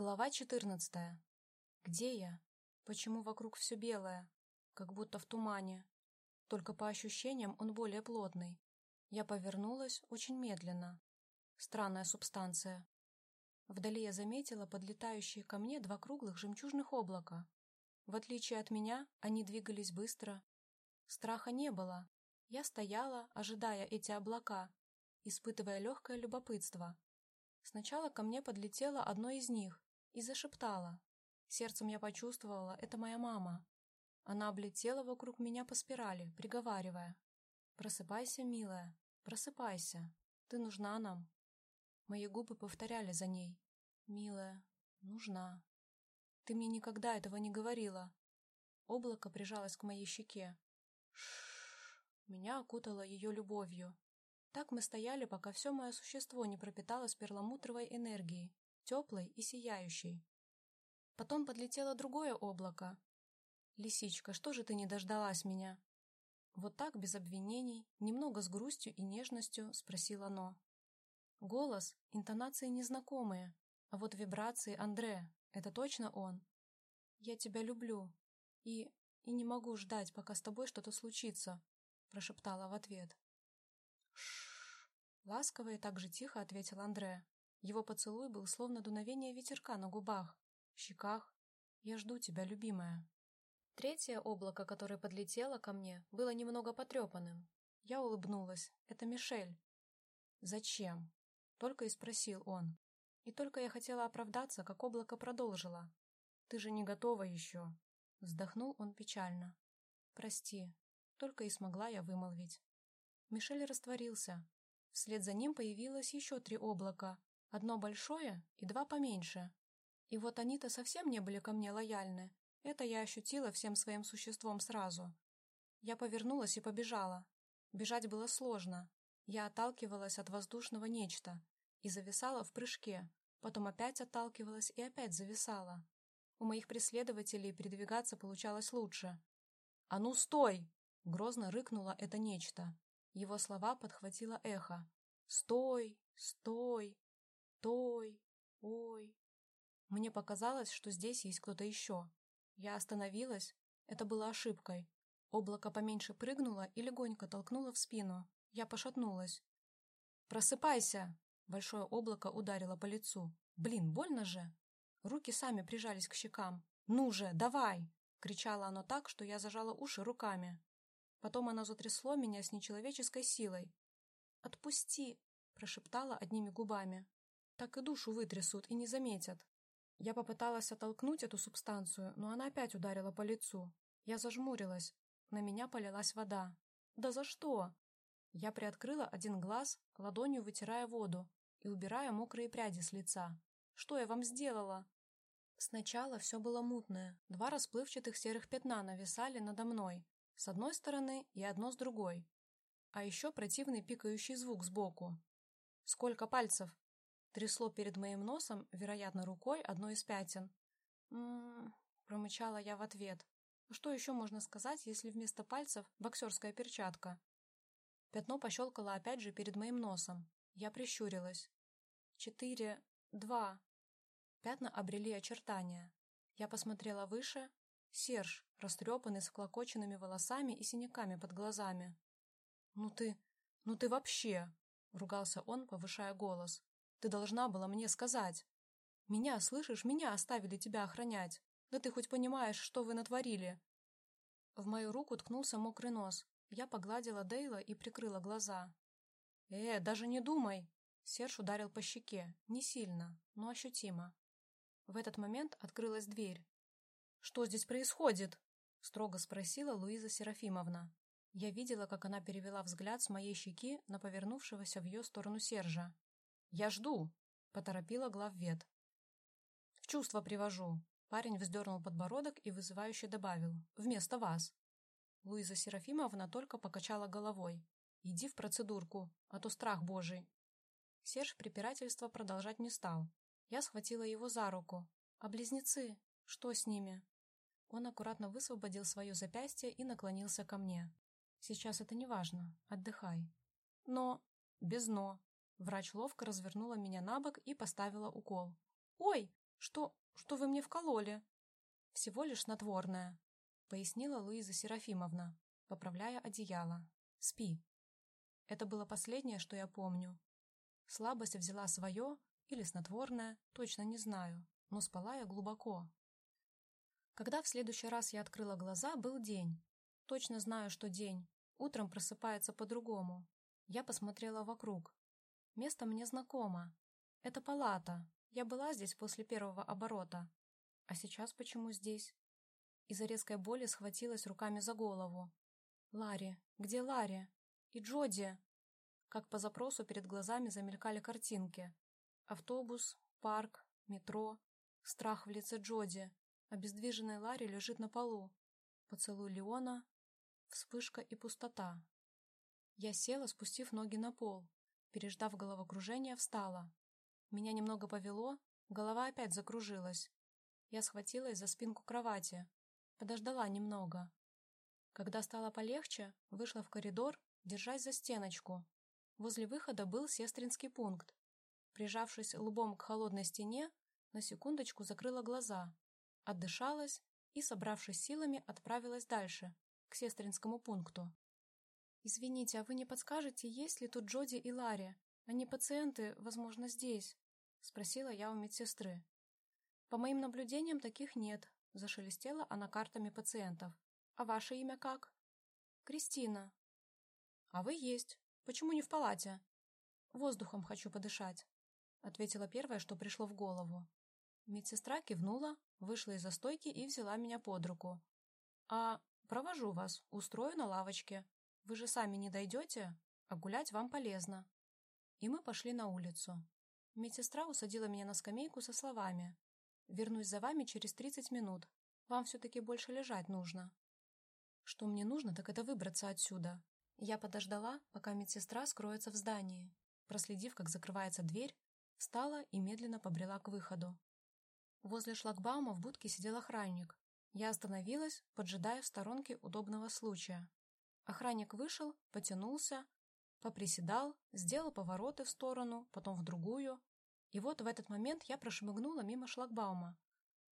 Глава 14. Где я? Почему вокруг все белое? Как будто в тумане. Только по ощущениям он более плотный. Я повернулась очень медленно. Странная субстанция. Вдали я заметила подлетающие ко мне два круглых жемчужных облака. В отличие от меня, они двигались быстро. Страха не было. Я стояла, ожидая эти облака, испытывая легкое любопытство. Сначала ко мне подлетело одно из них и зашептала. Сердцем я почувствовала, это моя мама. Она облетела вокруг меня по спирали, приговаривая. «Просыпайся, милая, просыпайся, ты нужна нам». Мои губы повторяли за ней. «Милая, нужна». «Ты мне никогда этого не говорила». Облако прижалось к моей щеке. Шш. Меня окутало ее любовью. Так мы стояли, пока все мое существо не пропиталось перламутровой энергией, теплой и сияющей. Потом подлетело другое облако. «Лисичка, что же ты не дождалась меня?» Вот так, без обвинений, немного с грустью и нежностью спросил оно. Голос, интонации незнакомые, а вот вибрации Андре — это точно он. «Я тебя люблю и... и не могу ждать, пока с тобой что-то случится», — прошептала в ответ. Шш. Ласково и так же тихо ответил Андре. Его поцелуй был словно дуновение ветерка на губах, щеках. «Я жду тебя, любимая». Третье облако, которое подлетело ко мне, было немного потрепанным. Я улыбнулась. «Это Мишель». «Зачем?» — только и спросил он. И только я хотела оправдаться, как облако продолжило. «Ты же не готова еще». Вздохнул он печально. «Прости». Только и смогла я вымолвить. Мишель растворился. Вслед за ним появилось еще три облака. Одно большое и два поменьше. И вот они-то совсем не были ко мне лояльны. Это я ощутила всем своим существом сразу. Я повернулась и побежала. Бежать было сложно. Я отталкивалась от воздушного нечто и зависала в прыжке, потом опять отталкивалась и опять зависала. У моих преследователей передвигаться получалось лучше. «А ну, стой!» — грозно рыкнуло это нечто. Его слова подхватило эхо. «Стой! Стой! Той! Ой!» Мне показалось, что здесь есть кто-то еще. Я остановилась. Это было ошибкой. Облако поменьше прыгнуло и легонько толкнуло в спину. Я пошатнулась. «Просыпайся!» Большое облако ударило по лицу. «Блин, больно же!» Руки сами прижались к щекам. «Ну же, давай!» Кричало оно так, что я зажала уши руками. Потом оно затрясло меня с нечеловеческой силой. «Отпусти!» — прошептала одними губами. «Так и душу вытрясут и не заметят». Я попыталась оттолкнуть эту субстанцию, но она опять ударила по лицу. Я зажмурилась. На меня полилась вода. «Да за что?» Я приоткрыла один глаз, ладонью вытирая воду и убирая мокрые пряди с лица. «Что я вам сделала?» Сначала все было мутное. Два расплывчатых серых пятна нависали надо мной, с одной стороны и одно с другой. А еще противный пикающий звук сбоку. «Сколько пальцев?» Трясло перед моим носом, вероятно, рукой одной из пятен. «М-м-м», промычала я в ответ. Что еще можно сказать, если вместо пальцев боксерская перчатка? Пятно пощелкало опять же перед моим носом. Я прищурилась. Четыре... Два... Пятна обрели очертания. Я посмотрела выше, Серж, растрепанный, с вклокоченными волосами и синяками под глазами. «Ну ты... ну ты вообще...» — ругался он, повышая голос. «Ты должна была мне сказать. Меня, слышишь, меня оставили тебя охранять. Да ты хоть понимаешь, что вы натворили?» В мою руку ткнулся мокрый нос. Я погладила Дейла и прикрыла глаза. «Э, даже не думай!» Серж ударил по щеке, не сильно, но ощутимо. В этот момент открылась дверь, «Что здесь происходит?» — строго спросила Луиза Серафимовна. Я видела, как она перевела взгляд с моей щеки на повернувшегося в ее сторону Сержа. «Я жду», — поторопила главвед. «В чувство привожу». Парень вздернул подбородок и вызывающе добавил. «Вместо вас». Луиза Серафимовна только покачала головой. «Иди в процедурку, а то страх божий». Серж препирательство продолжать не стал. Я схватила его за руку. «А близнецы? Что с ними?» Он аккуратно высвободил свое запястье и наклонился ко мне. «Сейчас это не важно. Отдыхай». «Но...» «Без «но». Врач ловко развернула меня на бок и поставила укол. «Ой!» Что... что вы мне вкололи?» «Всего лишь снотворное», — пояснила Луиза Серафимовна, поправляя одеяло. «Спи». Это было последнее, что я помню. Слабость взяла свое, или снотворное, точно не знаю, но спала я глубоко. Когда в следующий раз я открыла глаза, был день. Точно знаю, что день. Утром просыпается по-другому. Я посмотрела вокруг. Место мне знакомо. Это палата. Я была здесь после первого оборота. А сейчас почему здесь? Из-за резкой боли схватилась руками за голову. Ларри, где Ларри? И Джоди? Как по запросу перед глазами замелькали картинки. Автобус, парк, метро. Страх в лице Джоди. Обездвиженный Ларри лежит на полу. Поцелуй Леона. Вспышка и пустота. Я села, спустив ноги на пол. Переждав головокружение, встала. Меня немного повело, голова опять закружилась. Я схватилась за спинку кровати. Подождала немного. Когда стало полегче, вышла в коридор, держась за стеночку. Возле выхода был сестринский пункт. Прижавшись лбом к холодной стене, на секундочку закрыла глаза, отдышалась и, собравшись силами, отправилась дальше, к сестринскому пункту. «Извините, а вы не подскажете, есть ли тут Джоди и Ларри? Они пациенты, возможно, здесь?» — спросила я у медсестры. «По моим наблюдениям, таких нет», — зашелестела она картами пациентов. «А ваше имя как?» «Кристина». «А вы есть. Почему не в палате?» «Воздухом хочу подышать», — ответила первое, что пришло в голову. Медсестра кивнула, вышла из застойки и взяла меня под руку. «А, провожу вас, устрою на лавочке. Вы же сами не дойдете, а гулять вам полезно». И мы пошли на улицу. Медсестра усадила меня на скамейку со словами. Вернусь за вами через 30 минут. Вам все-таки больше лежать нужно. Что мне нужно, так это выбраться отсюда. Я подождала, пока медсестра скроется в здании. Проследив, как закрывается дверь, встала и медленно побрела к выходу. Возле шлагбаума в будке сидел охранник. Я остановилась, поджидая в сторонке удобного случая. Охранник вышел, потянулся, поприседал, сделал повороты в сторону, потом в другую, и вот в этот момент я прошмыгнула мимо шлагбаума,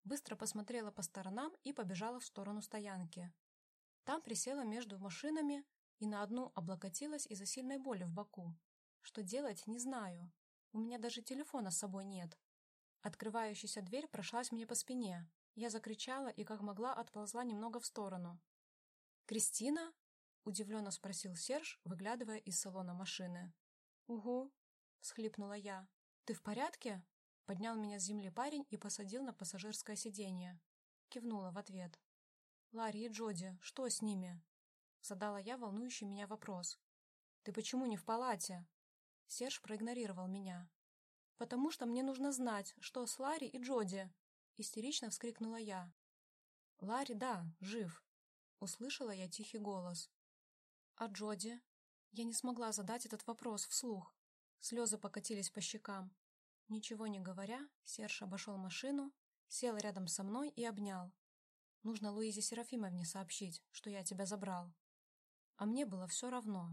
быстро посмотрела по сторонам и побежала в сторону стоянки. Там присела между машинами и на одну облокотилась из-за сильной боли в боку. Что делать, не знаю. У меня даже телефона с собой нет. Открывающаяся дверь прошлась мне по спине. Я закричала и, как могла, отползла немного в сторону. «Кристина?» — удивленно спросил Серж, выглядывая из салона машины. «Угу», — всхлипнула я. «Ты в порядке?» Поднял меня с земли парень и посадил на пассажирское сиденье. Кивнула в ответ. «Ларри и Джоди, что с ними?» Задала я волнующий меня вопрос. «Ты почему не в палате?» Серж проигнорировал меня. «Потому что мне нужно знать, что с Ларри и Джоди!» Истерично вскрикнула я. «Ларри, да, жив!» Услышала я тихий голос. «А Джоди?» Я не смогла задать этот вопрос вслух. Слезы покатились по щекам. Ничего не говоря, Серж обошел машину, сел рядом со мной и обнял. Нужно Луизе Серафимовне сообщить, что я тебя забрал. А мне было все равно.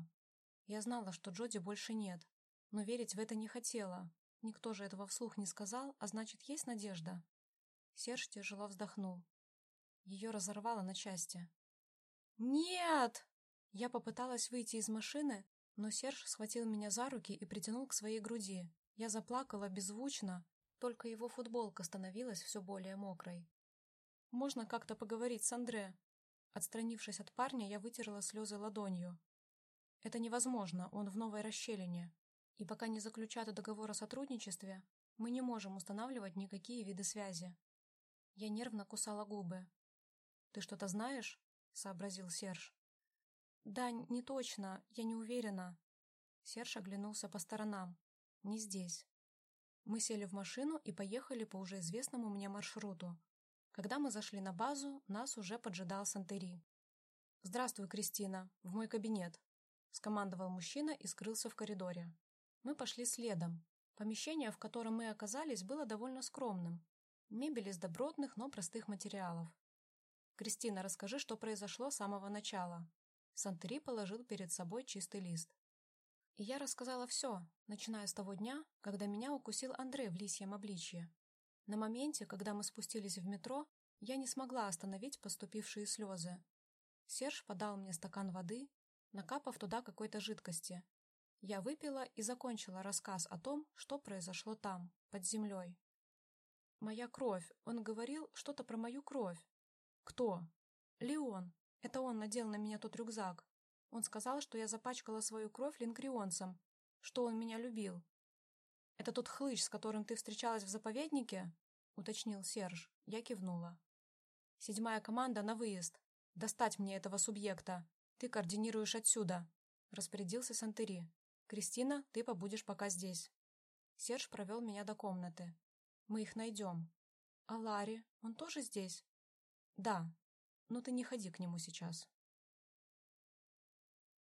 Я знала, что Джоди больше нет, но верить в это не хотела. Никто же этого вслух не сказал, а значит, есть надежда. Серж тяжело вздохнул. Ее разорвало на части. «Нет!» Я попыталась выйти из машины, но Серж схватил меня за руки и притянул к своей груди. Я заплакала беззвучно, только его футболка становилась все более мокрой. «Можно как-то поговорить с Андре?» Отстранившись от парня, я вытерла слезы ладонью. «Это невозможно, он в новой расщелине. И пока не заключат договор о сотрудничестве, мы не можем устанавливать никакие виды связи». Я нервно кусала губы. «Ты что-то знаешь?» — сообразил Серж. «Да, не точно, я не уверена». Серж оглянулся по сторонам. «Не здесь». Мы сели в машину и поехали по уже известному мне маршруту. Когда мы зашли на базу, нас уже поджидал Сантери. «Здравствуй, Кристина, в мой кабинет», — скомандовал мужчина и скрылся в коридоре. Мы пошли следом. Помещение, в котором мы оказались, было довольно скромным. Мебель из добротных, но простых материалов. «Кристина, расскажи, что произошло с самого начала», Сантери положил перед собой чистый лист. И я рассказала все, начиная с того дня, когда меня укусил Андрей в лисьем обличье. На моменте, когда мы спустились в метро, я не смогла остановить поступившие слезы. Серж подал мне стакан воды, накапав туда какой-то жидкости. Я выпила и закончила рассказ о том, что произошло там, под землей. «Моя кровь. Он говорил что-то про мою кровь». «Кто?» «Леон. Это он надел на меня тот рюкзак. Он сказал, что я запачкала свою кровь линкрионцем, что он меня любил. «Это тот хлыщ, с которым ты встречалась в заповеднике?» — уточнил Серж. Я кивнула. «Седьмая команда на выезд. Достать мне этого субъекта. Ты координируешь отсюда», — распорядился Сантери. «Кристина, ты побудешь пока здесь». Серж провел меня до комнаты. «Мы их найдем». «А Ларри? Он тоже здесь?» «Да. Но ты не ходи к нему сейчас».